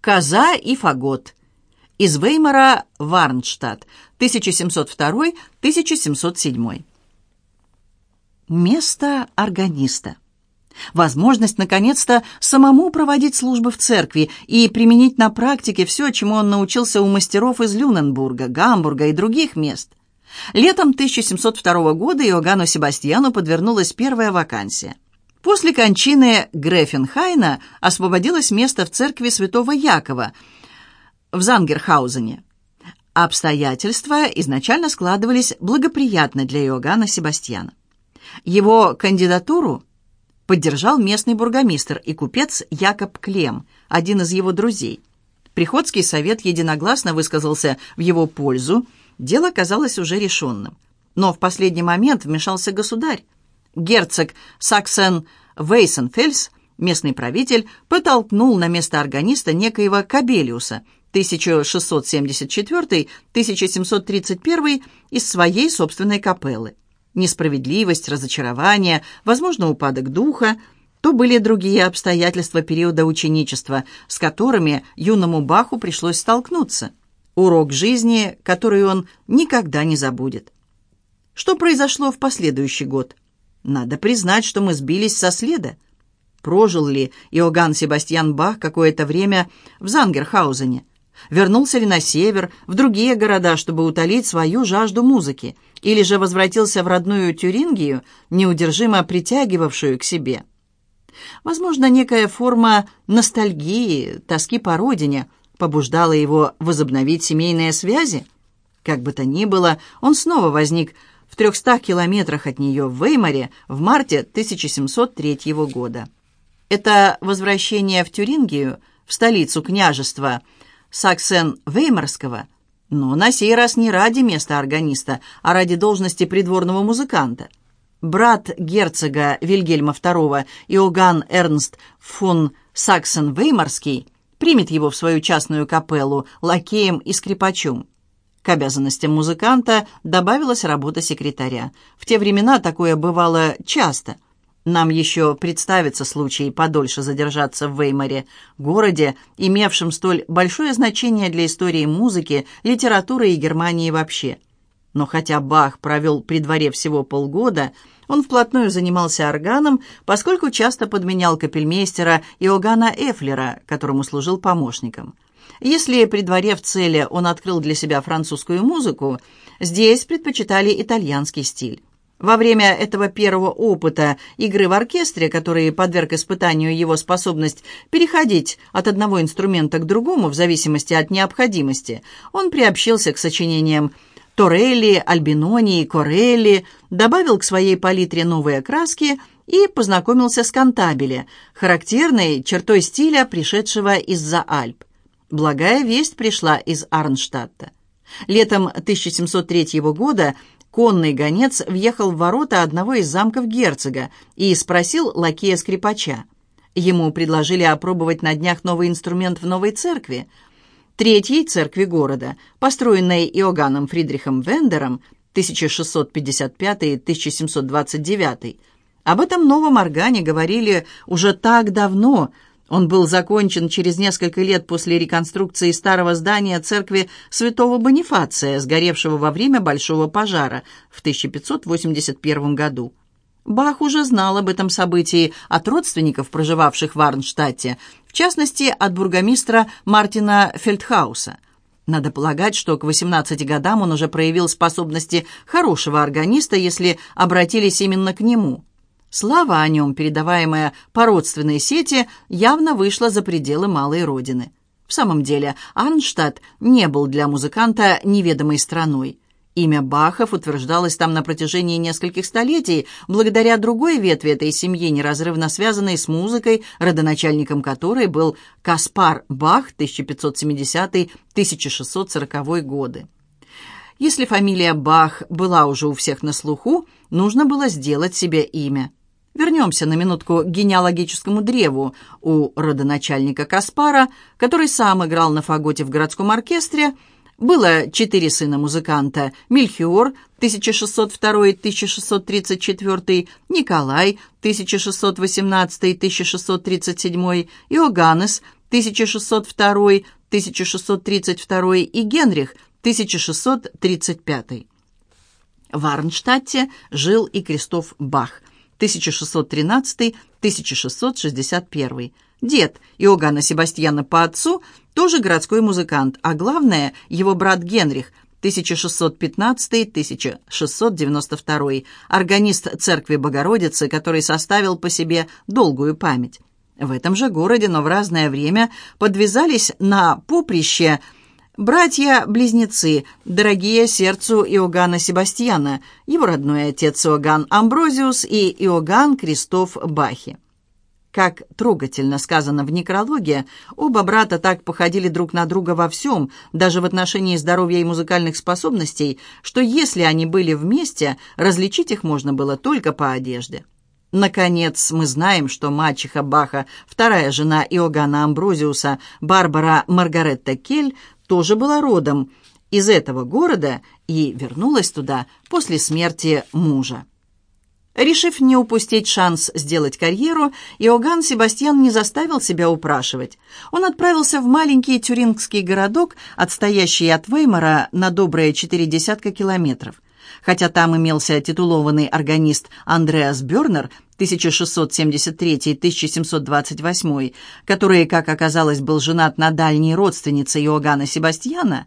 «Коза и фагот». Из Веймара в Арнштадт, 1702-1707. Место органиста. Возможность, наконец-то, самому проводить службы в церкви и применить на практике все, чему он научился у мастеров из Люненбурга, Гамбурга и других мест. Летом 1702 года Иоганну Себастьяну подвернулась первая вакансия. После кончины Грефенхайна освободилось место в церкви святого Якова в Зангерхаузене. Обстоятельства изначально складывались благоприятно для Иоганна Себастьяна. Его кандидатуру поддержал местный бургомистр и купец Якоб Клем, один из его друзей. Приходский совет единогласно высказался в его пользу, дело казалось уже решенным. Но в последний момент вмешался государь. Герцог Саксен Вейсенфельс, местный правитель, потолкнул на место органиста некоего Кабелиуса 1674-1731 из своей собственной капеллы несправедливость, разочарование, возможно, упадок духа, то были другие обстоятельства периода ученичества, с которыми юному Баху пришлось столкнуться. Урок жизни, который он никогда не забудет. Что произошло в последующий год? Надо признать, что мы сбились со следа. Прожил ли Иоганн Себастьян Бах какое-то время в Зангерхаузене? Вернулся ли на север, в другие города, чтобы утолить свою жажду музыки? Или же возвратился в родную Тюрингию, неудержимо притягивавшую к себе? Возможно, некая форма ностальгии, тоски по родине побуждала его возобновить семейные связи? Как бы то ни было, он снова возник в 300 километрах от нее в Веймаре в марте 1703 года. Это возвращение в Тюрингию, в столицу княжества – Саксен-Веймарского, но на сей раз не ради места органиста, а ради должности придворного музыканта. Брат герцога Вильгельма II Иоганн Эрнст фон Саксен-Веймарский примет его в свою частную капеллу лакеем и скрипачом. К обязанностям музыканта добавилась работа секретаря. В те времена такое бывало часто – нам еще представится случай подольше задержаться в Веймаре, городе, имевшем столь большое значение для истории музыки, литературы и Германии вообще. Но хотя Бах провел при дворе всего полгода, он вплотную занимался органом, поскольку часто подменял капельмейстера Иоганна Эфлера, которому служил помощником. Если при дворе в Целе он открыл для себя французскую музыку, здесь предпочитали итальянский стиль. Во время этого первого опыта игры в оркестре, который подверг испытанию его способность переходить от одного инструмента к другому в зависимости от необходимости, он приобщился к сочинениям Торелли, Альбинони Корелли, добавил к своей палитре новые краски и познакомился с кантабеле, характерной чертой стиля, пришедшего из-за Альп. Благая весть пришла из Арнштадта. Летом 1703 года конный гонец въехал в ворота одного из замков герцога и спросил лакея-скрипача. Ему предложили опробовать на днях новый инструмент в новой церкви, третьей церкви города, построенной Иоганном Фридрихом Вендером 1655-1729. Об этом новом органе говорили уже так давно – он был закончен через несколько лет после реконструкции старого здания церкви святого Бонифация, сгоревшего во время Большого пожара в 1581 году. Бах уже знал об этом событии от родственников, проживавших в Арнштадте, в частности, от бургомистра Мартина Фельдхауса. Надо полагать, что к 18 годам он уже проявил способности хорошего органиста, если обратились именно к нему – Слава о нем, передаваемая по родственной сети, явно вышла за пределы малой родины. В самом деле, Арнштадт не был для музыканта неведомой страной. Имя Бахов утверждалось там на протяжении нескольких столетий, благодаря другой ветви этой семьи, неразрывно связанной с музыкой, родоначальником которой был Каспар Бах 1570-1640 годы. Если фамилия Бах была уже у всех на слуху, нужно было сделать себе имя. Вернемся на минутку к генеалогическому древу у родоначальника Каспара, который сам играл на фаготе в городском оркестре. Было четыре сына музыканта – Мельхиор, 1602-1634, Николай, 1618-1637, Иоганнес, 1602, 1632 и Генрих 1635. В Арнштадте жил и Кристоф Бах 1613-1661. Дед Иоганна Себастьяна по отцу тоже городской музыкант, а главное, его брат Генрих 1615-1692, органист церкви Богородицы, который составил по себе долгую память. В этом же городе, но в разное время, подвязались на поприще братья-близнецы, дорогие сердцу Иоганна Себастьяна, его родной отец Иоганн Амброзиус и Иоганн Кристоф Бахи. Как трогательно сказано в некрологе, оба брата так походили друг на друга во всем, даже в отношении здоровья и музыкальных способностей, что если они были вместе, различить их можно было только по одежде. Наконец, мы знаем, что мачеха Баха, вторая жена Иоганна Амброзиуса, Барбара Маргаретта Кель, тоже была родом из этого города и вернулась туда после смерти мужа. Решив не упустить шанс сделать карьеру, Иоганн Себастьян не заставил себя упрашивать. Он отправился в маленький тюрингский городок, отстоящий от Веймара на добрые четыре десятка километров. Хотя там имелся титулованный органист Андреас Бёрнер 1673-1728, который, как оказалось, был женат на дальней родственнице Иоганна Себастьяна,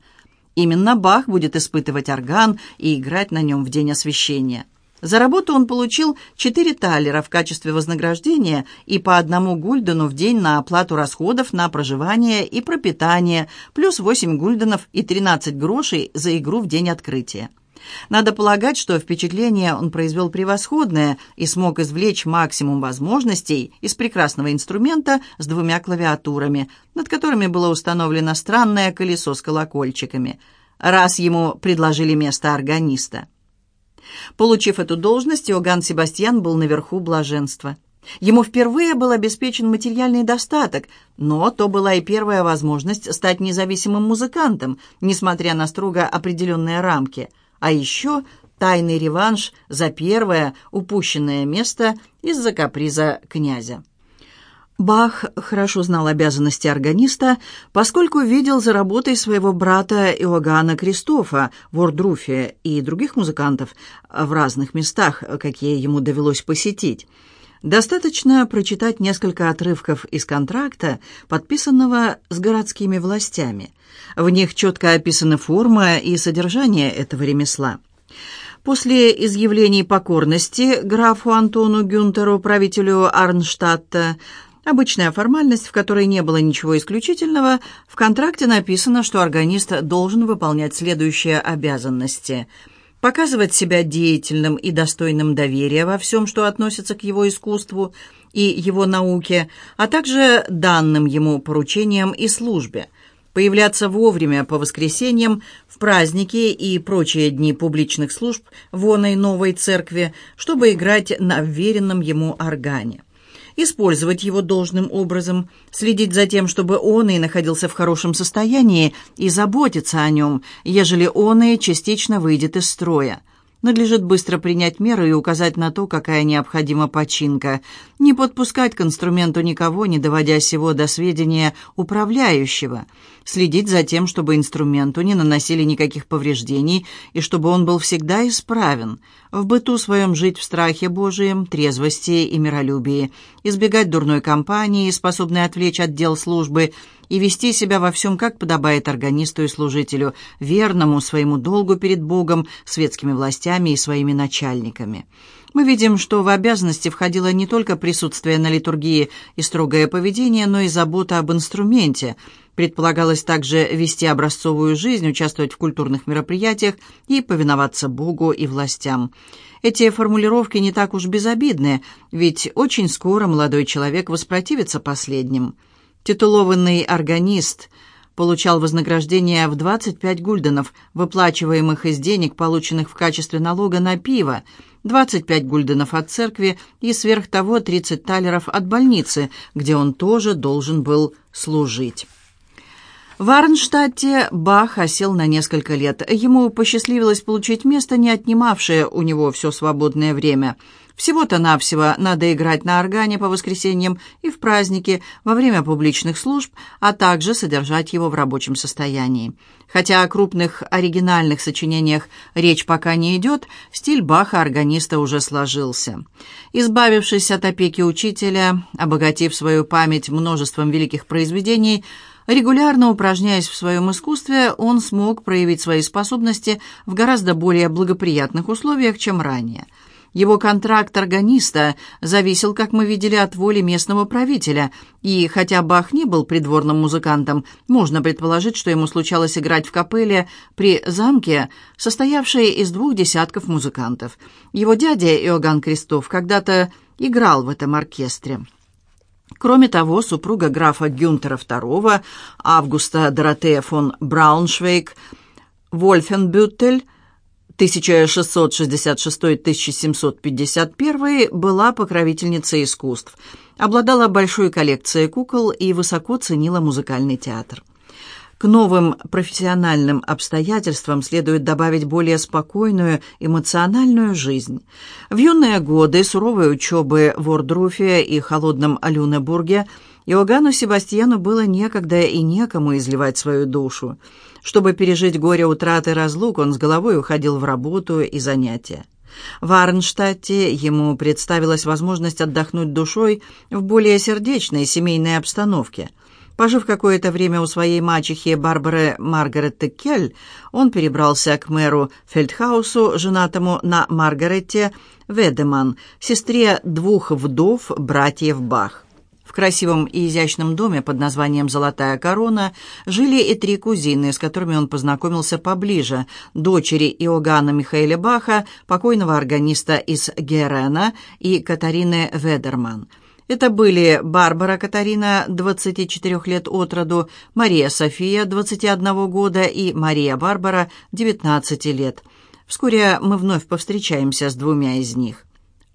именно Бах будет испытывать орган и играть на нем в день освящения. За работу он получил 4 талера в качестве вознаграждения и по одному гульдену в день на оплату расходов на проживание и пропитание, плюс 8 гульденов и 13 грошей за игру в день открытия. Надо полагать, что впечатление он произвел превосходное и смог извлечь максимум возможностей из прекрасного инструмента с двумя клавиатурами, над которыми было установлено странное колесо с колокольчиками, раз ему предложили место органиста. Получив эту должность, Иоганн Себастьян был наверху блаженства. Ему впервые был обеспечен материальный достаток, но то была и первая возможность стать независимым музыкантом, несмотря на строго определенные рамки. А еще тайный реванш за первое упущенное место из-за каприза князя. Бах хорошо знал обязанности органиста, поскольку видел за работой своего брата Иоганна Кристофа в Ордруфе и других музыкантов в разных местах, какие ему довелось посетить. Достаточно прочитать несколько отрывков из контракта, подписанного с городскими властями. В них четко описаны форма и содержание этого ремесла. После изъявлений покорности графу Антону Гюнтеру, правителю Арнштадта, Обычная формальность, в которой не было ничего исключительного, в контракте написано, что органист должен выполнять следующие обязанности. Показывать себя деятельным и достойным доверия во всем, что относится к его искусству и его науке, а также данным ему поручениям и службе. Появляться вовремя по воскресеньям, в праздники и прочие дни публичных служб в оной новой церкви, чтобы играть на веренном ему органе использовать его должным образом, следить за тем, чтобы он и находился в хорошем состоянии, и заботиться о нем, ежели он и частично выйдет из строя. Надлежит быстро принять меры и указать на то, какая необходима починка. Не подпускать к инструменту никого, не доводя сего до сведения управляющего. Следить за тем, чтобы инструменту не наносили никаких повреждений и чтобы он был всегда исправен. В быту своем жить в страхе Божием, трезвости и миролюбии. Избегать дурной компании, способной отвлечь отдел службы, и вести себя во всем, как подобает органисту и служителю, верному своему долгу перед Богом, светскими властями и своими начальниками. Мы видим, что в обязанности входило не только присутствие на литургии и строгое поведение, но и забота об инструменте. Предполагалось также вести образцовую жизнь, участвовать в культурных мероприятиях и повиноваться Богу и властям. Эти формулировки не так уж безобидны, ведь очень скоро молодой человек воспротивится последним – Титулованный органист получал вознаграждение в 25 гульденов, выплачиваемых из денег, полученных в качестве налога на пиво, 25 гульденов от церкви и сверх того 30 талеров от больницы, где он тоже должен был служить. В Арнштадте Бах осел на несколько лет. Ему посчастливилось получить место, не отнимавшее у него все свободное время – Всего-то навсего надо играть на органе по воскресеньям и в праздники, во время публичных служб, а также содержать его в рабочем состоянии. Хотя о крупных оригинальных сочинениях речь пока не идет, стиль Баха органиста уже сложился. Избавившись от опеки учителя, обогатив свою память множеством великих произведений, Регулярно упражняясь в своем искусстве, он смог проявить свои способности в гораздо более благоприятных условиях, чем ранее – его контракт органиста зависел, как мы видели, от воли местного правителя, и хотя Бах не был придворным музыкантом, можно предположить, что ему случалось играть в капелле при замке, состоявшей из двух десятков музыкантов. Его дядя Иоганн Крестов когда-то играл в этом оркестре. Кроме того, супруга графа Гюнтера II, Августа Доротея фон Брауншвейг, Вольфенбютель, 1666-1751 была покровительницей искусств, обладала большой коллекцией кукол и высоко ценила музыкальный театр. К новым профессиональным обстоятельствам следует добавить более спокойную эмоциональную жизнь. В юные годы суровой учебы в Ордруфе и холодном Алюнебурге Иоганну Себастьяну было некогда и некому изливать свою душу. Чтобы пережить горе утраты и разлук, он с головой уходил в работу и занятия. В Арнштадте ему представилась возможность отдохнуть душой в более сердечной семейной обстановке. Пожив какое-то время у своей мачехи Барбары Маргаретты Кель, он перебрался к мэру Фельдхаусу, женатому на Маргаретте Ведеман, сестре двух вдов братьев Бах. В красивом и изящном доме под названием «Золотая корона» жили и три кузины, с которыми он познакомился поближе, дочери Иоганна Михаэля Баха, покойного органиста из Герена, и Катарины Ведерман. Это были Барбара Катарина, 24 лет от роду, Мария София, 21 года, и Мария Барбара, 19 лет. Вскоре мы вновь повстречаемся с двумя из них.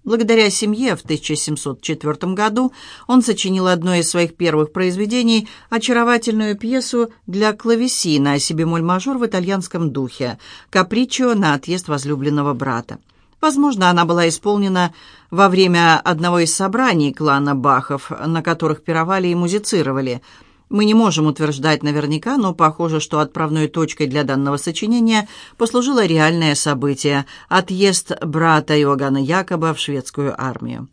Благодаря семье в 1704 году он сочинил одно из своих первых произведений, очаровательную пьесу для клавесина о себе моль-мажор в итальянском духе «Капричо на отъезд возлюбленного брата». Возможно, она была исполнена во время одного из собраний клана Бахов, на которых пировали и музицировали – мы не можем утверждать наверняка, но похоже, что отправной точкой для данного сочинения послужило реальное событие – отъезд брата Иоганна Якоба в шведскую армию.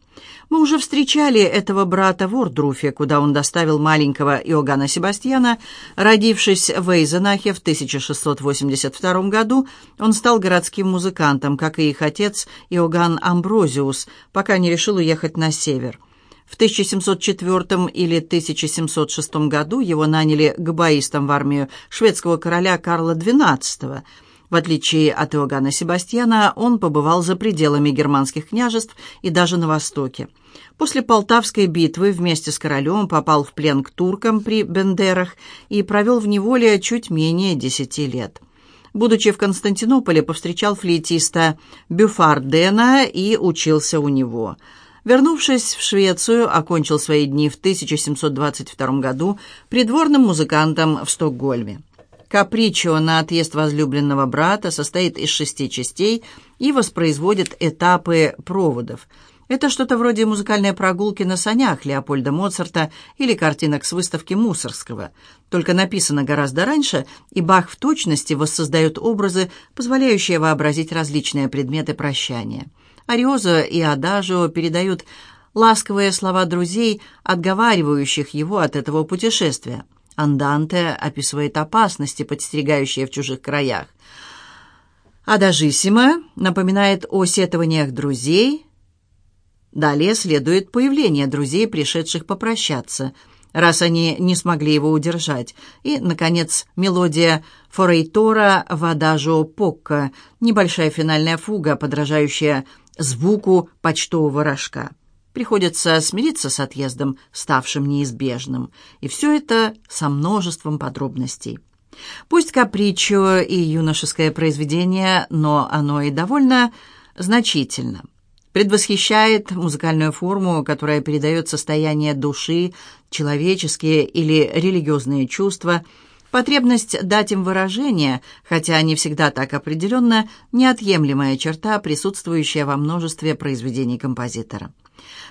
Мы уже встречали этого брата в Ордруфе, куда он доставил маленького Иоганна Себастьяна. Родившись в Эйзенахе в 1682 году, он стал городским музыкантом, как и их отец Иоганн Амброзиус, пока не решил уехать на север. В 1704 или 1706 году его наняли габаистом в армию шведского короля Карла XII. В отличие от Иоганна Себастьяна, он побывал за пределами германских княжеств и даже на Востоке. После Полтавской битвы вместе с королем попал в плен к туркам при Бендерах и провел в неволе чуть менее десяти лет. Будучи в Константинополе, повстречал флейтиста Бюфардена и учился у него – Вернувшись в Швецию, окончил свои дни в 1722 году придворным музыкантом в Стокгольме. «Капричо» на отъезд возлюбленного брата состоит из шести частей и воспроизводит этапы проводов. Это что-то вроде музыкальной прогулки на санях Леопольда Моцарта или картинок с выставки Мусорского. Только написано гораздо раньше, и Бах в точности воссоздает образы, позволяющие вообразить различные предметы прощания. Ариозо и Адажио передают ласковые слова друзей, отговаривающих его от этого путешествия. Анданте описывает опасности, подстерегающие в чужих краях. Адажиссимо напоминает о сетованиях друзей. Далее следует появление друзей, пришедших попрощаться, раз они не смогли его удержать. И, наконец, мелодия Форейтора в Адажио Покко, небольшая финальная фуга, подражающая звуку почтового рожка. Приходится смириться с отъездом, ставшим неизбежным. И все это со множеством подробностей. Пусть капричо и юношеское произведение, но оно и довольно значительно. Предвосхищает музыкальную форму, которая передает состояние души, человеческие или религиозные чувства, Потребность дать им выражение, хотя не всегда так определенно, неотъемлемая черта, присутствующая во множестве произведений композитора.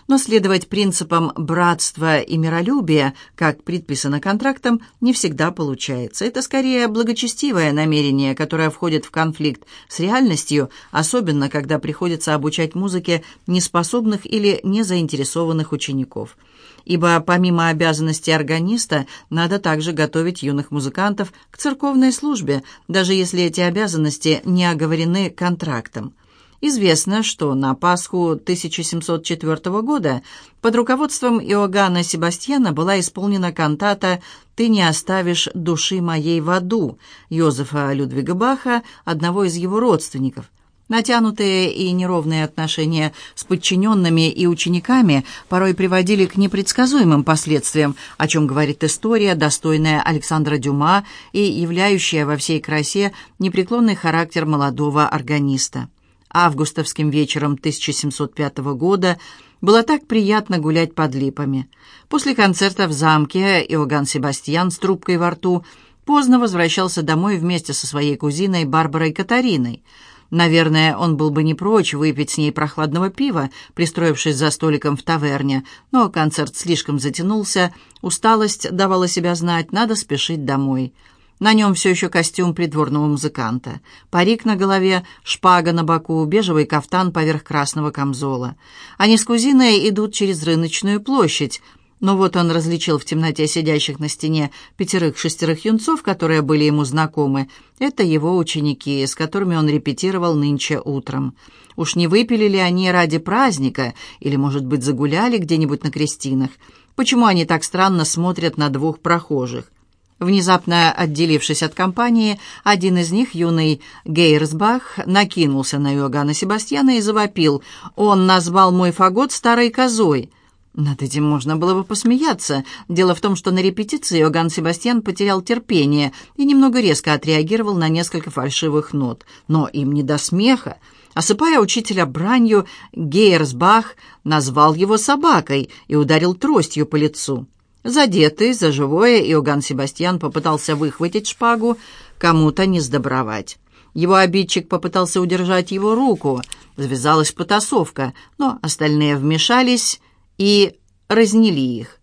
Но следовать принципам братства и миролюбия, как предписано контрактом, не всегда получается. Это скорее благочестивое намерение, которое входит в конфликт с реальностью, особенно когда приходится обучать музыке неспособных или незаинтересованных учеников – ибо помимо обязанностей органиста надо также готовить юных музыкантов к церковной службе, даже если эти обязанности не оговорены контрактом. Известно, что на Пасху 1704 года под руководством Иоганна Себастьяна была исполнена кантата «Ты не оставишь души моей в аду» Йозефа Людвига Баха, одного из его родственников. Натянутые и неровные отношения с подчиненными и учениками порой приводили к непредсказуемым последствиям, о чем говорит история, достойная Александра Дюма и являющая во всей красе непреклонный характер молодого органиста. Августовским вечером 1705 года было так приятно гулять под липами. После концерта в замке Иоганн Себастьян с трубкой во рту поздно возвращался домой вместе со своей кузиной Барбарой Катариной – Наверное, он был бы не прочь выпить с ней прохладного пива, пристроившись за столиком в таверне, но концерт слишком затянулся, усталость давала себя знать, надо спешить домой. На нем все еще костюм придворного музыканта. Парик на голове, шпага на боку, бежевый кафтан поверх красного камзола. Они с кузиной идут через рыночную площадь. Но вот он различил в темноте сидящих на стене пятерых-шестерых юнцов, которые были ему знакомы. Это его ученики, с которыми он репетировал нынче утром. Уж не выпили ли они ради праздника, или, может быть, загуляли где-нибудь на крестинах? Почему они так странно смотрят на двух прохожих? Внезапно отделившись от компании, один из них, юный Гейрсбах, накинулся на Иоганна Себастьяна и завопил. «Он назвал мой фагот старой козой!» Над этим можно было бы посмеяться. Дело в том, что на репетиции Иоганн Себастьян потерял терпение и немного резко отреагировал на несколько фальшивых нот. Но им не до смеха. Осыпая учителя бранью, Гейерсбах назвал его собакой и ударил тростью по лицу. Задетый за живое, Иоганн Себастьян попытался выхватить шпагу, кому-то не сдобровать. Его обидчик попытался удержать его руку. Завязалась потасовка, но остальные вмешались и разнили их.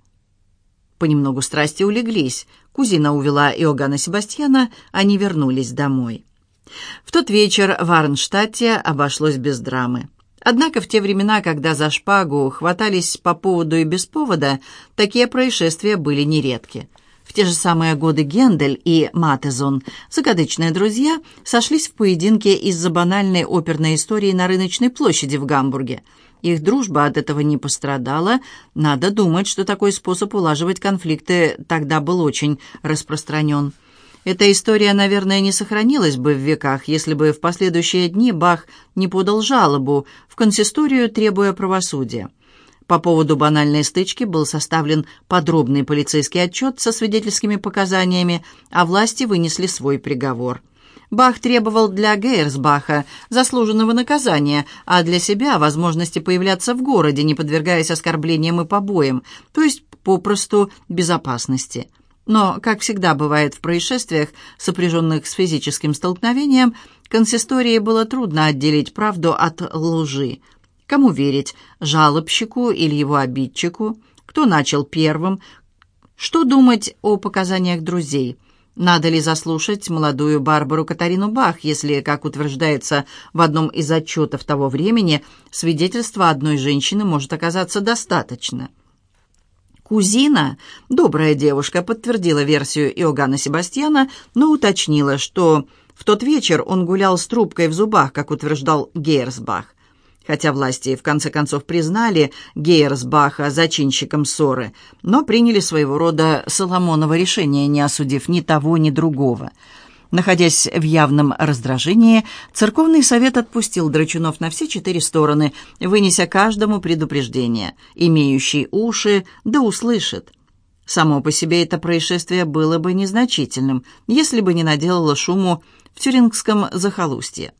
Понемногу страсти улеглись. Кузина увела Иоганна Себастьяна, они вернулись домой. В тот вечер в Арнштадте обошлось без драмы. Однако в те времена, когда за шпагу хватались по поводу и без повода, такие происшествия были нередки. В те же самые годы Гендель и Матезон, загадочные друзья, сошлись в поединке из-за банальной оперной истории на рыночной площади в Гамбурге – их дружба от этого не пострадала. Надо думать, что такой способ улаживать конфликты тогда был очень распространен. Эта история, наверное, не сохранилась бы в веках, если бы в последующие дни Бах не подал жалобу в консисторию, требуя правосудия. По поводу банальной стычки был составлен подробный полицейский отчет со свидетельскими показаниями, а власти вынесли свой приговор – Бах требовал для Гейерсбаха заслуженного наказания, а для себя возможности появляться в городе, не подвергаясь оскорблениям и побоям, то есть попросту безопасности. Но, как всегда бывает в происшествиях, сопряженных с физическим столкновением, консистории было трудно отделить правду от лжи. Кому верить, жалобщику или его обидчику? Кто начал первым? Что думать о показаниях друзей – надо ли заслушать молодую Барбару Катарину Бах, если, как утверждается в одном из отчетов того времени, свидетельства одной женщины может оказаться достаточно? Кузина, добрая девушка, подтвердила версию Иоганна Себастьяна, но уточнила, что в тот вечер он гулял с трубкой в зубах, как утверждал Гейерсбах. Хотя власти в конце концов признали Гейерсбаха зачинщиком ссоры, но приняли своего рода Соломоново решение, не осудив ни того, ни другого. Находясь в явном раздражении, церковный совет отпустил Драчунов на все четыре стороны, вынеся каждому предупреждение. Имеющий уши, да услышит. Само по себе это происшествие было бы незначительным, если бы не наделало шуму в тюрингском захолустье.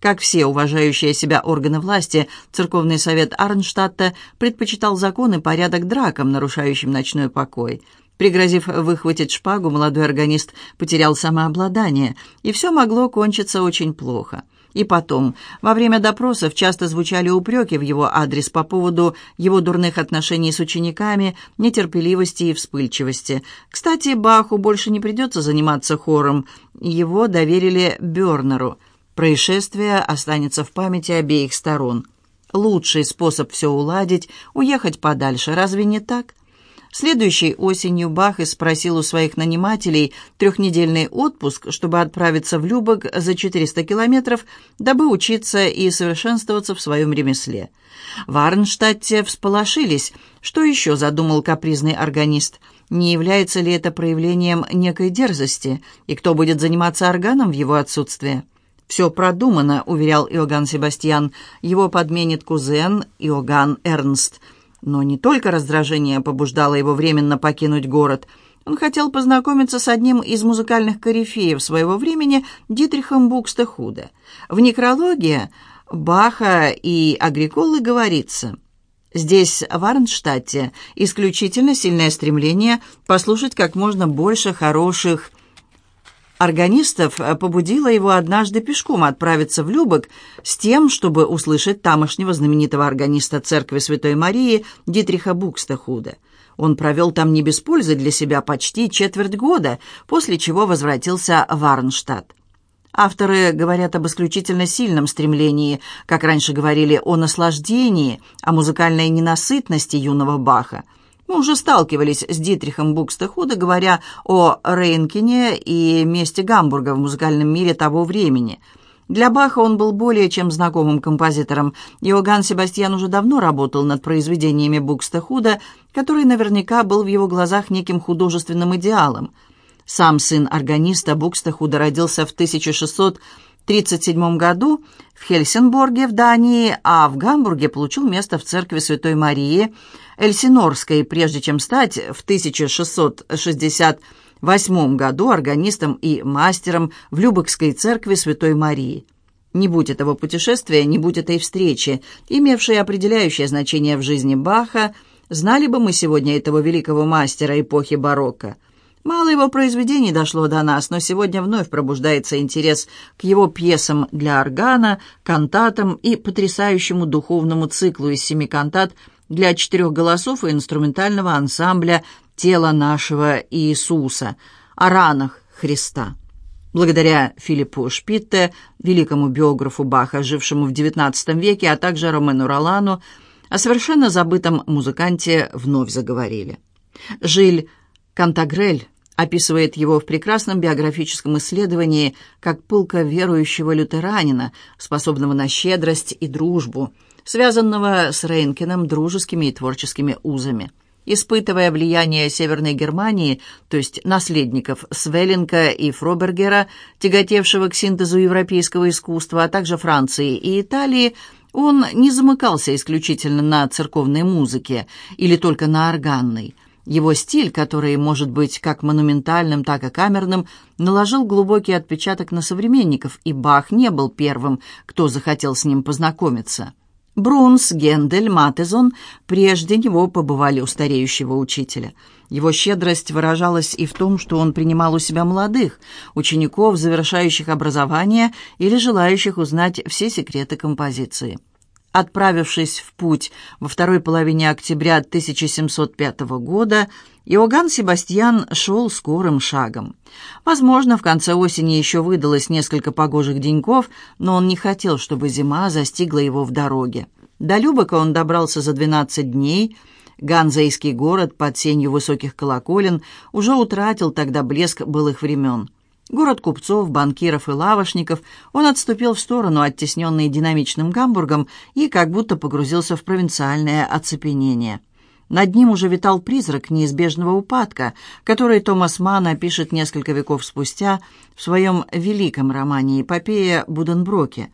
Как все уважающие себя органы власти, церковный совет Арнштадта предпочитал закон и порядок дракам, нарушающим ночной покой. Пригрозив выхватить шпагу, молодой органист потерял самообладание, и все могло кончиться очень плохо. И потом, во время допросов часто звучали упреки в его адрес по поводу его дурных отношений с учениками, нетерпеливости и вспыльчивости. Кстати, Баху больше не придется заниматься хором, его доверили Бернеру. Происшествие останется в памяти обеих сторон. Лучший способ все уладить — уехать подальше, разве не так? Следующей осенью Бах спросил у своих нанимателей трехнедельный отпуск, чтобы отправиться в Любок за 400 километров, дабы учиться и совершенствоваться в своем ремесле. В Арнштадте всполошились. Что еще задумал капризный органист? Не является ли это проявлением некой дерзости? И кто будет заниматься органом в его отсутствие? «Все продумано», — уверял Иоганн Себастьян. «Его подменит кузен Иоганн Эрнст». Но не только раздражение побуждало его временно покинуть город. Он хотел познакомиться с одним из музыкальных корифеев своего времени, Дитрихом Букстехуде. В некрологии Баха и Агриколы говорится – Здесь, в Арнштадте, исключительно сильное стремление послушать как можно больше хороших органистов э, побудило его однажды пешком отправиться в Любек с тем, чтобы услышать тамошнего знаменитого органиста церкви Святой Марии Дитриха Букстехуда. Он провел там не без пользы для себя почти четверть года, после чего возвратился в Арнштадт. Авторы говорят об исключительно сильном стремлении, как раньше говорили, о наслаждении, о музыкальной ненасытности юного Баха – мы уже сталкивались с Дитрихом Букстехуда, говоря о Рейнкине и месте Гамбурга в музыкальном мире того времени. Для Баха он был более чем знакомым композитором. Иоганн Себастьян уже давно работал над произведениями Букстехуда, который наверняка был в его глазах неким художественным идеалом. Сам сын органиста Букстехуда родился в 1637 году в Хельсинборге в Дании, а в Гамбурге получил место в церкви Святой Марии – Эльсинорской, прежде чем стать в 1668 году органистом и мастером в Любекской церкви Святой Марии. Не будь этого путешествия, не будь этой встречи, имевшей определяющее значение в жизни Баха, знали бы мы сегодня этого великого мастера эпохи барокко. Мало его произведений дошло до нас, но сегодня вновь пробуждается интерес к его пьесам для органа, кантатам и потрясающему духовному циклу из семи кантат – для четырех голосов и инструментального ансамбля «Тело нашего Иисуса» о ранах Христа. Благодаря Филиппу Шпитте, великому биографу Баха, жившему в XIX веке, а также Ромену Ролану, о совершенно забытом музыканте вновь заговорили. Жиль Кантагрель описывает его в прекрасном биографическом исследовании как пылко верующего лютеранина, способного на щедрость и дружбу – связанного с Рейнкиным дружескими и творческими узами. Испытывая влияние Северной Германии, то есть наследников Свеллинга и Фробергера, тяготевшего к синтезу европейского искусства, а также Франции и Италии, он не замыкался исключительно на церковной музыке или только на органной. Его стиль, который может быть как монументальным, так и камерным, наложил глубокий отпечаток на современников, и Бах не был первым, кто захотел с ним познакомиться. Брунс, Гендель, Матезон прежде него побывали у стареющего учителя. Его щедрость выражалась и в том, что он принимал у себя молодых, учеников, завершающих образование или желающих узнать все секреты композиции. Отправившись в путь во второй половине октября 1705 года, Иоганн Себастьян шел скорым шагом. Возможно, в конце осени еще выдалось несколько погожих деньков, но он не хотел, чтобы зима застигла его в дороге. До Любека он добрался за 12 дней. Ганзейский город под сенью высоких колоколен уже утратил тогда блеск былых времен. Город купцов, банкиров и лавошников, он отступил в сторону, оттесненный динамичным Гамбургом, и как будто погрузился в провинциальное оцепенение. Над ним уже витал призрак неизбежного упадка, который Томас Манн опишет несколько веков спустя в своем великом романе «Эпопея Буденброке»,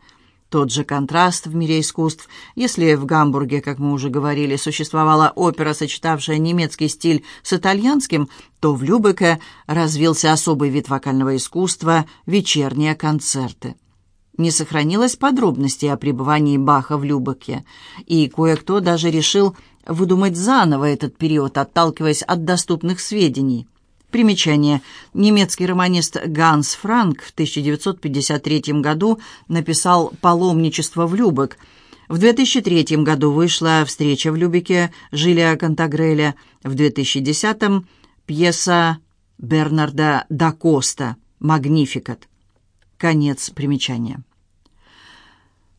тот же контраст в мире искусств. Если в Гамбурге, как мы уже говорили, существовала опера, сочетавшая немецкий стиль с итальянским, то в Любеке развился особый вид вокального искусства – вечерние концерты. Не сохранилось подробностей о пребывании Баха в Любеке, и кое-кто даже решил, выдумать заново этот период, отталкиваясь от доступных сведений. Примечание. Немецкий романист Ганс Франк в 1953 году написал «Паломничество в Любек». В 2003 году вышла «Встреча в Любеке» Жилия Кантагреля. В 2010 пьеса Бернарда да Коста «Магнификат». Конец примечания.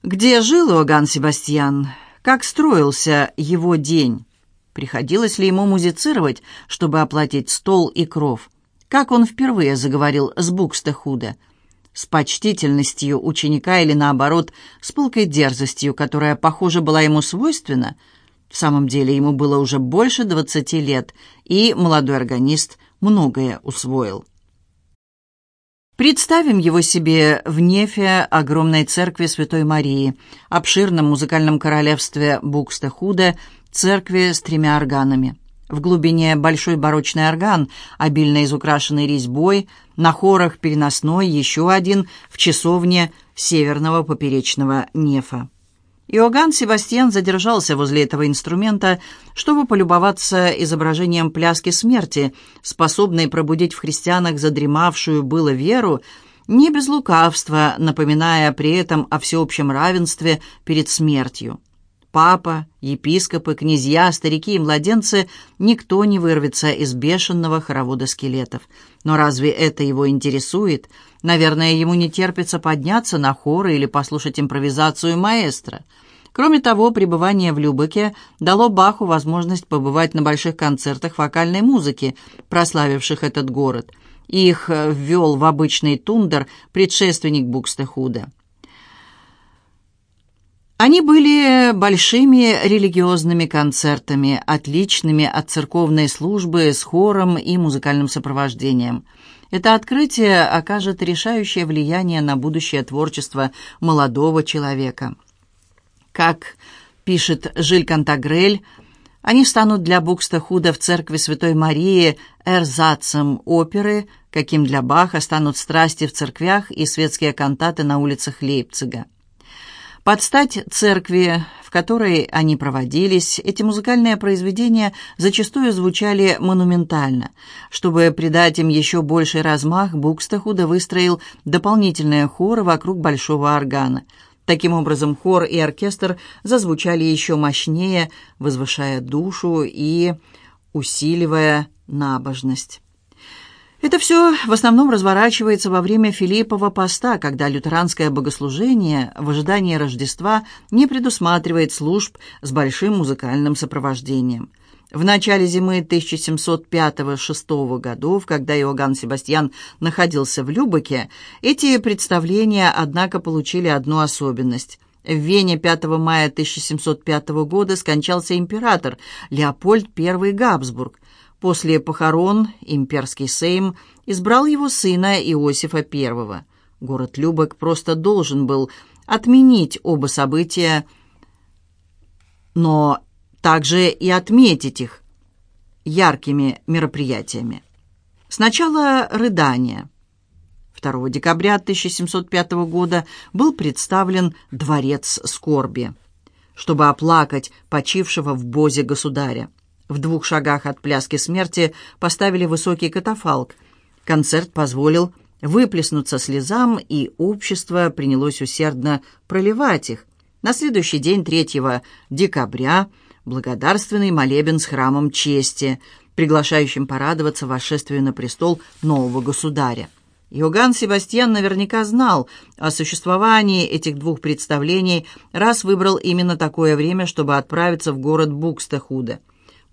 Где жил Иоганн Себастьян? Как строился его день? Приходилось ли ему музицировать, чтобы оплатить стол и кров? Как он впервые заговорил с Букстехуда? С почтительностью ученика или, наоборот, с пылкой дерзостью, которая, похоже, была ему свойственна? В самом деле ему было уже больше двадцати лет, и молодой органист многое усвоил. Представим его себе в нефе огромной церкви Святой Марии, обширном музыкальном королевстве Букстехуда, церкви с тремя органами. В глубине большой барочный орган, обильно изукрашенный резьбой, на хорах переносной еще один в часовне северного поперечного нефа. Иоганн Себастьян задержался возле этого инструмента, чтобы полюбоваться изображением пляски смерти, способной пробудить в христианах задремавшую было веру, не без лукавства, напоминая при этом о всеобщем равенстве перед смертью. Папа, епископы, князья, старики и младенцы – никто не вырвется из бешеного хоровода скелетов. Но разве это его интересует? Наверное, ему не терпится подняться на хоры или послушать импровизацию маэстро. Кроме того, пребывание в Любеке дало Баху возможность побывать на больших концертах вокальной музыки, прославивших этот город. Их ввел в обычный тундер предшественник Букстехуда. Они были большими религиозными концертами, отличными от церковной службы с хором и музыкальным сопровождением. Это открытие окажет решающее влияние на будущее творчество молодого человека. Как пишет Жиль Кантагрель, они станут для Букстахуда в церкви Святой Марии эрзацем оперы, каким для Баха станут страсти в церквях и светские кантаты на улицах Лейпцига. Под стать церкви, в которой они проводились, эти музыкальные произведения зачастую звучали монументально. Чтобы придать им еще больший размах, Букстахуда выстроил дополнительные хоры вокруг большого органа. Таким образом, хор и оркестр зазвучали еще мощнее, возвышая душу и усиливая набожность. Это все в основном разворачивается во время Филиппова поста, когда лютеранское богослужение в ожидании Рождества не предусматривает служб с большим музыкальным сопровождением. В начале зимы 1705-6 годов, когда Иоганн Себастьян находился в Любеке, эти представления, однако, получили одну особенность. В Вене 5 мая 1705 года скончался император Леопольд I Габсбург, После похорон имперский сейм избрал его сына Иосифа I. Город Любек просто должен был отменить оба события, но также и отметить их яркими мероприятиями. Сначала рыдание. 2 декабря 1705 года был представлен дворец скорби, чтобы оплакать почившего в бозе государя. В двух шагах от пляски смерти поставили высокий катафалк. Концерт позволил выплеснуться слезам, и общество принялось усердно проливать их. На следующий день, 3 декабря, благодарственный молебен с храмом чести, приглашающим порадоваться восшествию на престол нового государя. Иоганн Себастьян наверняка знал о существовании этих двух представлений, раз выбрал именно такое время, чтобы отправиться в город Букстехуда.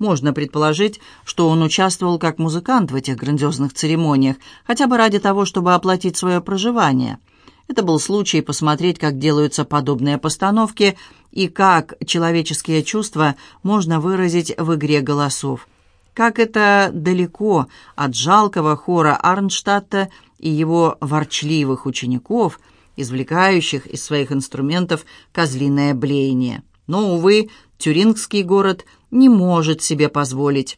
Можно предположить, что он участвовал как музыкант в этих грандиозных церемониях, хотя бы ради того, чтобы оплатить свое проживание. Это был случай посмотреть, как делаются подобные постановки и как человеческие чувства можно выразить в игре голосов. Как это далеко от жалкого хора Арнштадта и его ворчливых учеников, извлекающих из своих инструментов козлиное блеяние. Но, увы, Тюрингский город не может себе позволить.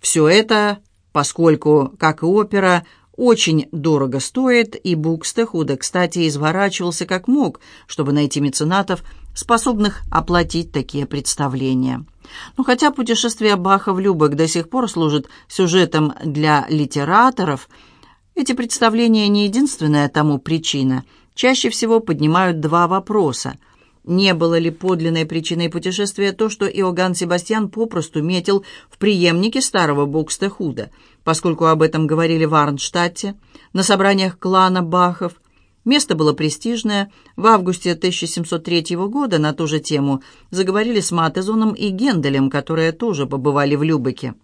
Все это, поскольку, как и опера, очень дорого стоит, и Букстехуда, кстати, изворачивался как мог, чтобы найти меценатов, способных оплатить такие представления. Но хотя путешествие Баха в Любек до сих пор служит сюжетом для литераторов, эти представления не единственная тому причина. Чаще всего поднимают два вопроса – не было ли подлинной причиной путешествия то, что Иоганн Себастьян попросту метил в преемнике старого Букстехуда, поскольку об этом говорили в Арнштадте, на собраниях клана Бахов. Место было престижное. В августе 1703 года на ту же тему заговорили с Матезоном и Генделем, которые тоже побывали в Любеке.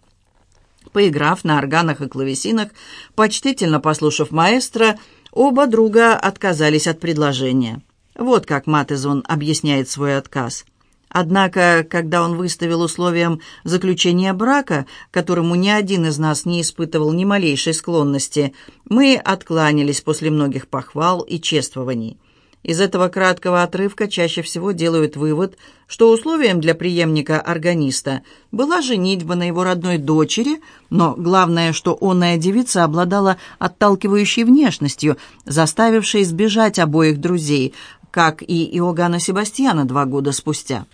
Поиграв на органах и клавесинах, почтительно послушав маэстро, оба друга отказались от предложения. Вот как Матезон объясняет свой отказ. Однако, когда он выставил условием заключения брака, которому ни один из нас не испытывал ни малейшей склонности, мы откланялись после многих похвал и чествований. Из этого краткого отрывка чаще всего делают вывод, что условием для преемника-органиста была женитьба на его родной дочери, но главное, что онная девица обладала отталкивающей внешностью, заставившей сбежать обоих друзей, как и Иоганна Себастьяна два года спустя.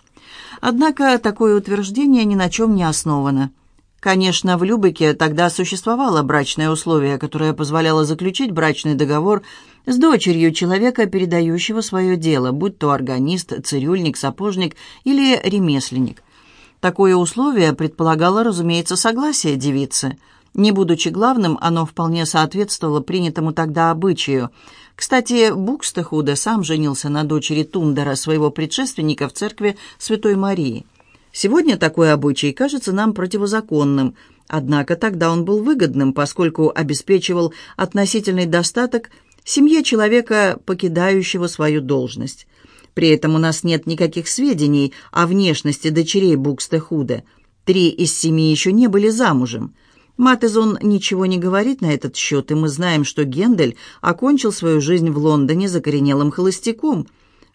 Однако такое утверждение ни на чем не основано. Конечно, в Любеке тогда существовало брачное условие, которое позволяло заключить брачный договор с дочерью человека, передающего свое дело, будь то органист, цирюльник, сапожник или ремесленник. Такое условие предполагало, разумеется, согласие девицы. Не будучи главным, оно вполне соответствовало принятому тогда обычаю – кстати, Букстехуда сам женился на дочери Тундера, своего предшественника в церкви Святой Марии. Сегодня такой обычай кажется нам противозаконным, однако тогда он был выгодным, поскольку обеспечивал относительный достаток семье человека, покидающего свою должность. При этом у нас нет никаких сведений о внешности дочерей Букстехуда. Три из семи еще не были замужем – Матезон ничего не говорит на этот счет, и мы знаем, что Гендель окончил свою жизнь в Лондоне закоренелым холостяком.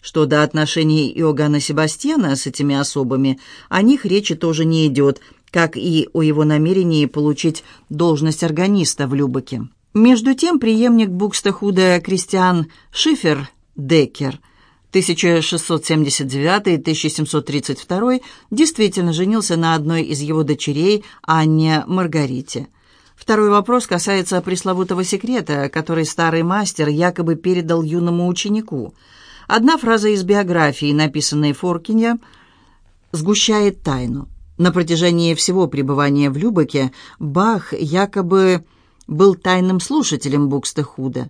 Что до отношений Иоганна Себастьяна с этими особами, о них речи тоже не идет, как и о его намерении получить должность органиста в Любеке. Между тем, преемник Букстахуда Кристиан Шифер Деккер – 1679-1732 действительно женился на одной из его дочерей, Анне Маргарите. Второй вопрос касается пресловутого секрета, который старый мастер якобы передал юному ученику. Одна фраза из биографии, написанной Форкине, сгущает тайну. На протяжении всего пребывания в Любеке Бах якобы был тайным слушателем Букстехуда.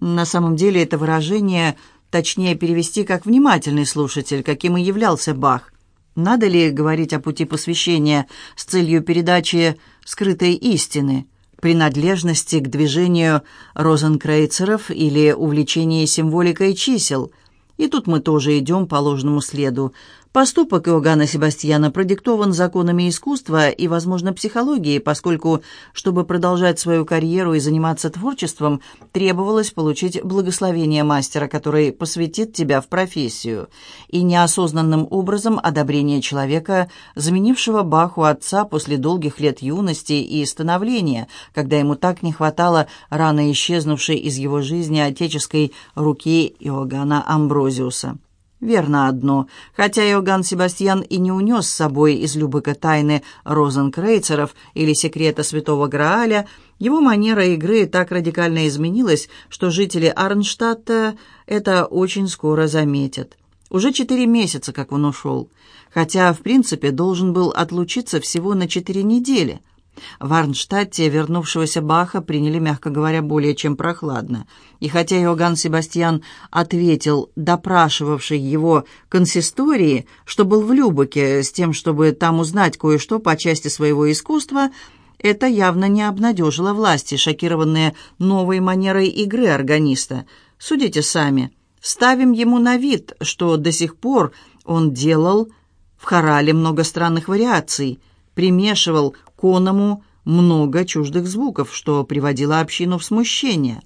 На самом деле это выражение точнее перевести как внимательный слушатель, каким и являлся Бах. Надо ли говорить о пути посвящения с целью передачи скрытой истины, принадлежности к движению розенкрейцеров или увлечении символикой чисел? И тут мы тоже идем по ложному следу. Поступок Иоганна Себастьяна продиктован законами искусства и, возможно, психологии, поскольку, чтобы продолжать свою карьеру и заниматься творчеством, требовалось получить благословение мастера, который посвятит тебя в профессию, и неосознанным образом одобрение человека, заменившего Баху отца после долгих лет юности и становления, когда ему так не хватало рано исчезнувшей из его жизни отеческой руки Иоганна Амброзиуса. Верно одно, хотя Иоганн Себастьян и не унес с собой из Любыка тайны розенкрейцеров или секрета святого Грааля, его манера игры так радикально изменилась, что жители Арнштадта это очень скоро заметят. Уже четыре месяца, как он ушел, хотя, в принципе, должен был отлучиться всего на четыре недели – в Арнштадте вернувшегося Баха приняли, мягко говоря, более чем прохладно. И хотя Иоганн Себастьян ответил допрашивавший его консистории, что был в Любоке с тем, чтобы там узнать кое-что по части своего искусства, это явно не обнадежило власти, шокированные новой манерой игры органиста. Судите сами. Ставим ему на вид, что до сих пор он делал в хорале много странных вариаций, примешивал Коному много чуждых звуков, что приводило общину в смущение.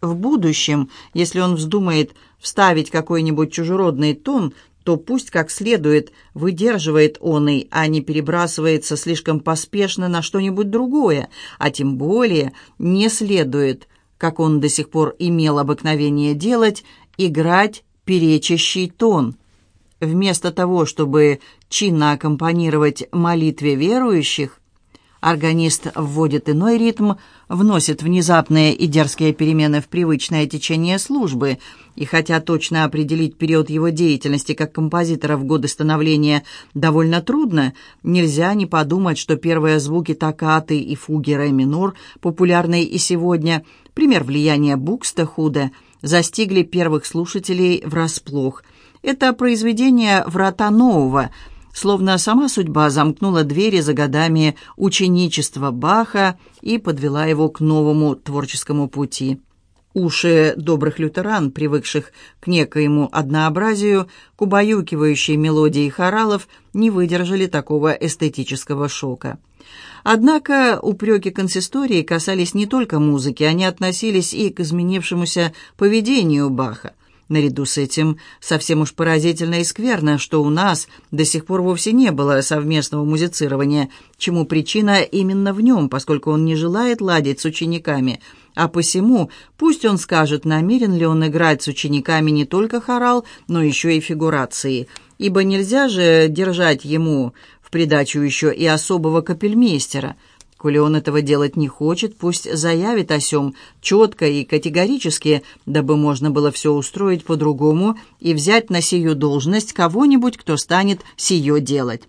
В будущем, если он вздумает вставить какой-нибудь чужеродный тон, то пусть как следует выдерживает он и, а не перебрасывается слишком поспешно на что-нибудь другое, а тем более не следует как он до сих пор имел обыкновение делать, играть перечащий тон. Вместо того, чтобы чинно аккомпанировать молитве верующих, Органист вводит иной ритм, вносит внезапные и дерзкие перемены в привычное течение службы, и хотя точно определить период его деятельности как композитора в годы становления довольно трудно, нельзя не подумать, что первые звуки токкаты и фуги ре минор, популярные и сегодня, пример влияния Букстехуда, застигли первых слушателей врасплох. Это произведение «Врата нового», Словно сама судьба замкнула двери за годами ученичества Баха и подвела его к новому творческому пути. Уши добрых лютеран, привыкших к некоему однообразию, к убаюкивающей мелодии хоралов, не выдержали такого эстетического шока. Однако упреки консистории касались не только музыки, они относились и к изменившемуся поведению Баха. Наряду с этим совсем уж поразительно и скверно, что у нас до сих пор вовсе не было совместного музицирования, чему причина именно в нем, поскольку он не желает ладить с учениками, а посему пусть он скажет, намерен ли он играть с учениками не только хорал, но еще и фигурации, ибо нельзя же держать ему в придачу еще и особого капельмейстера – Коли он этого делать не хочет, пусть заявит о сём четко и категорически, дабы можно было все устроить по-другому и взять на сию должность кого-нибудь, кто станет сие делать.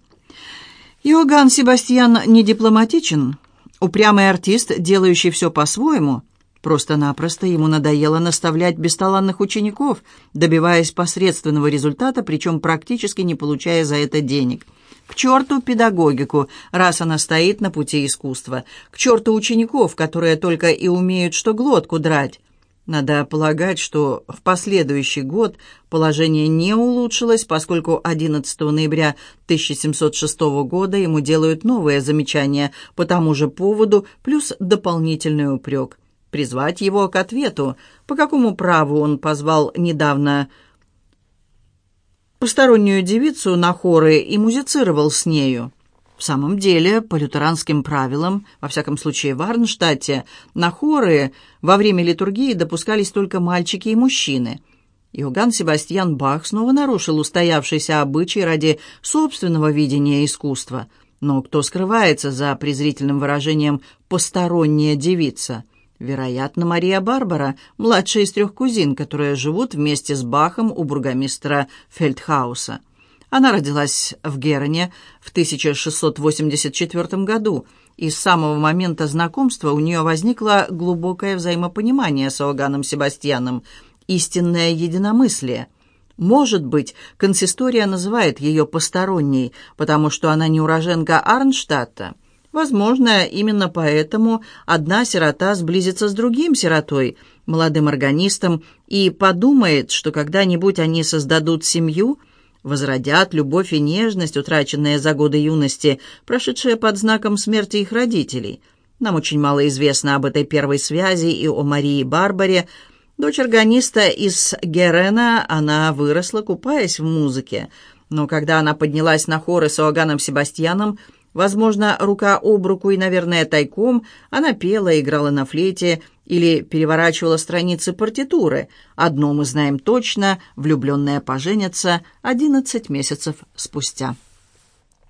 Иоганн Себастьян не дипломатичен, упрямый артист, делающий все по-своему. Просто-напросто ему надоело наставлять бесталанных учеников, добиваясь посредственного результата, причем практически не получая за это денег – к черту педагогику, раз она стоит на пути искусства. К черту учеников, которые только и умеют что глотку драть. Надо полагать, что в последующий год положение не улучшилось, поскольку 11 ноября 1706 года ему делают новые замечания по тому же поводу, плюс дополнительный упрек. Призвать его к ответу, по какому праву он позвал недавно постороннюю девицу на хоры и музицировал с нею. В самом деле, по лютеранским правилам, во всяком случае в Арнштадте, на хоры во время литургии допускались только мальчики и мужчины. Иоганн Себастьян Бах снова нарушил устоявшийся обычай ради собственного видения искусства. Но кто скрывается за презрительным выражением «посторонняя девица»? Вероятно, Мария Барбара, младшая из трех кузин, которые живут вместе с Бахом у бургомистра Фельдхауса. Она родилась в Герене в 1684 году, и с самого момента знакомства у нее возникло глубокое взаимопонимание с Иоганном Себастьяном, истинное единомыслие. Может быть, консистория называет ее посторонней, потому что она не уроженка Арнштадта. Возможно, именно поэтому одна сирота сблизится с другим сиротой, молодым органистом, и подумает, что когда-нибудь они создадут семью, возродят любовь и нежность, утраченные за годы юности, прошедшие под знаком смерти их родителей. Нам очень мало известно об этой первой связи и о Марии Барбаре. Дочь органиста из Герена, она выросла, купаясь в музыке. Но когда она поднялась на хоры с Иоганном Себастьяном, Возможно, рука об руку и, наверное, тайком она пела, играла на флейте или переворачивала страницы партитуры. Одно мы знаем точно – влюбленная поженятся одиннадцать месяцев спустя.